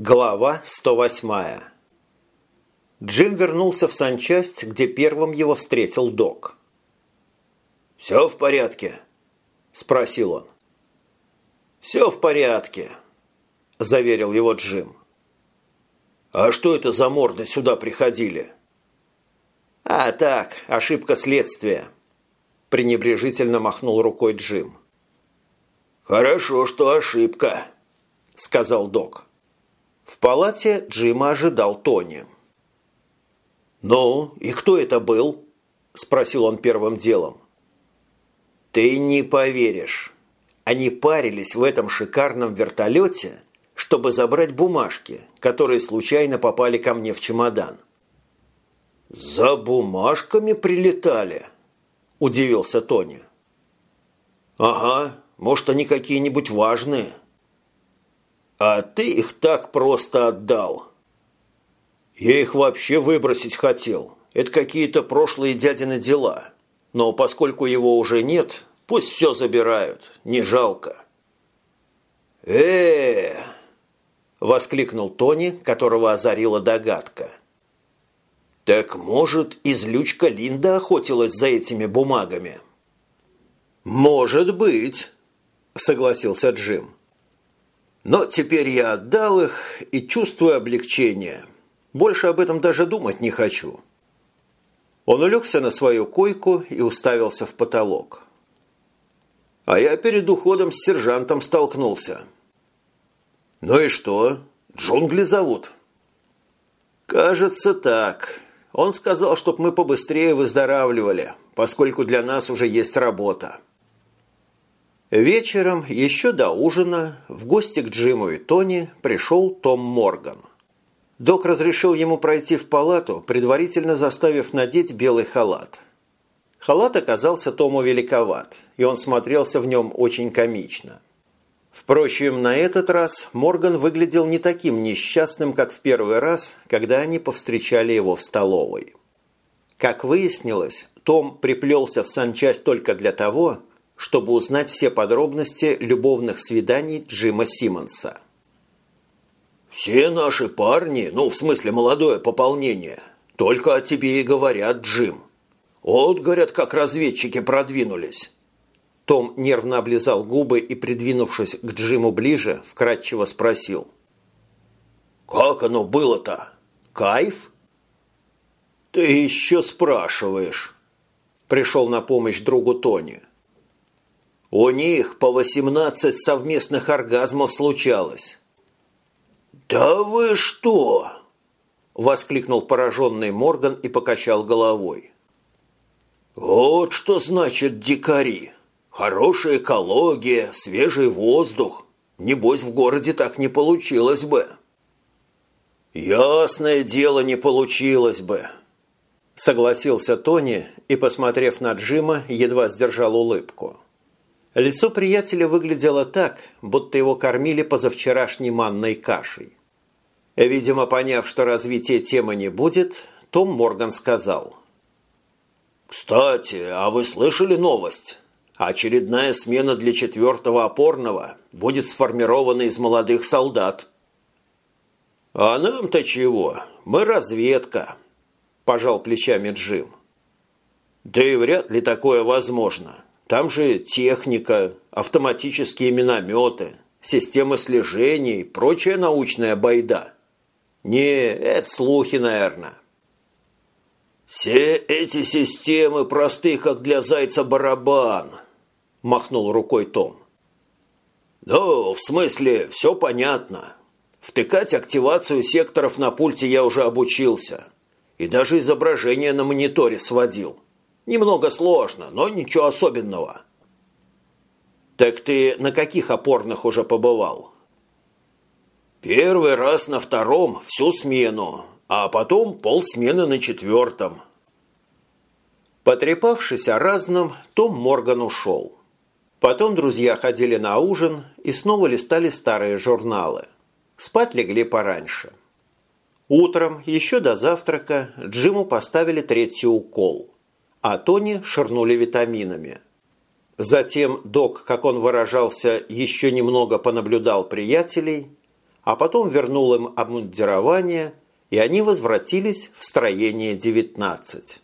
Глава 108 Джим вернулся в санчасть, где первым его встретил док. «Все в порядке?» – спросил он. «Все в порядке», – заверил его Джим. «А что это за морды сюда приходили?» «А так, ошибка следствия», – пренебрежительно махнул рукой Джим. «Хорошо, что ошибка», – сказал док. В палате Джима ожидал Тони. «Ну, и кто это был?» – спросил он первым делом. «Ты не поверишь. Они парились в этом шикарном вертолете, чтобы забрать бумажки, которые случайно попали ко мне в чемодан». «За бумажками прилетали?» – удивился Тони. «Ага, может, они какие-нибудь важные». А ты их так просто отдал. Я их вообще выбросить хотел. Это какие-то прошлые дядины дела. Но поскольку его уже нет, пусть все забирают. Не жалко. э, воскликнул Тони, которого озарила догадка. «Так, может, излючка Линда охотилась за этими бумагами?» «Может быть», – согласился Джим. Но теперь я отдал их и чувствую облегчение. Больше об этом даже думать не хочу. Он улегся на свою койку и уставился в потолок. А я перед уходом с сержантом столкнулся. Ну и что? Джунгли зовут? Кажется, так. Он сказал, чтоб мы побыстрее выздоравливали, поскольку для нас уже есть работа. Вечером, еще до ужина, в гости к Джиму и Тони пришел Том Морган. Док разрешил ему пройти в палату, предварительно заставив надеть белый халат. Халат оказался Тому великоват, и он смотрелся в нем очень комично. Впрочем, на этот раз Морган выглядел не таким несчастным, как в первый раз, когда они повстречали его в столовой. Как выяснилось, Том приплелся в санчасть только для того, чтобы узнать все подробности любовных свиданий Джима Симмонса. «Все наши парни, ну, в смысле молодое пополнение, только о тебе и говорят, Джим. Вот, говорят, как разведчики продвинулись». Том нервно облизал губы и, придвинувшись к Джиму ближе, вкратчиво спросил. «Как оно было-то? Кайф?» «Ты еще спрашиваешь», – пришел на помощь другу Тони. У них по 18 совместных оргазмов случалось. «Да вы что?» – воскликнул пораженный Морган и покачал головой. «Вот что значит дикари. Хорошая экология, свежий воздух. Небось, в городе так не получилось бы». «Ясное дело, не получилось бы», – согласился Тони и, посмотрев на Джима, едва сдержал улыбку. Лицо приятеля выглядело так, будто его кормили позавчерашней манной кашей. Видимо, поняв, что развития темы не будет, Том Морган сказал. «Кстати, а вы слышали новость? Очередная смена для четвертого опорного будет сформирована из молодых солдат». «А нам-то чего? Мы разведка», – пожал плечами Джим. «Да и вряд ли такое возможно». Там же техника, автоматические минометы, системы слежения и прочая научная байда. Не, это слухи, наверное. «Все эти системы просты, как для зайца барабан», – махнул рукой Том. «Ну, в смысле, все понятно. Втыкать активацию секторов на пульте я уже обучился. И даже изображение на мониторе сводил. Немного сложно, но ничего особенного. Так ты на каких опорных уже побывал? Первый раз на втором всю смену, а потом полсмены на четвертом. Потрепавшись о разном, Том Морган ушел. Потом друзья ходили на ужин и снова листали старые журналы. Спать легли пораньше. Утром, еще до завтрака, Джиму поставили третий укол – а Тони ширнули витаминами. Затем док, как он выражался, еще немного понаблюдал приятелей, а потом вернул им обмундирование, и они возвратились в строение 19.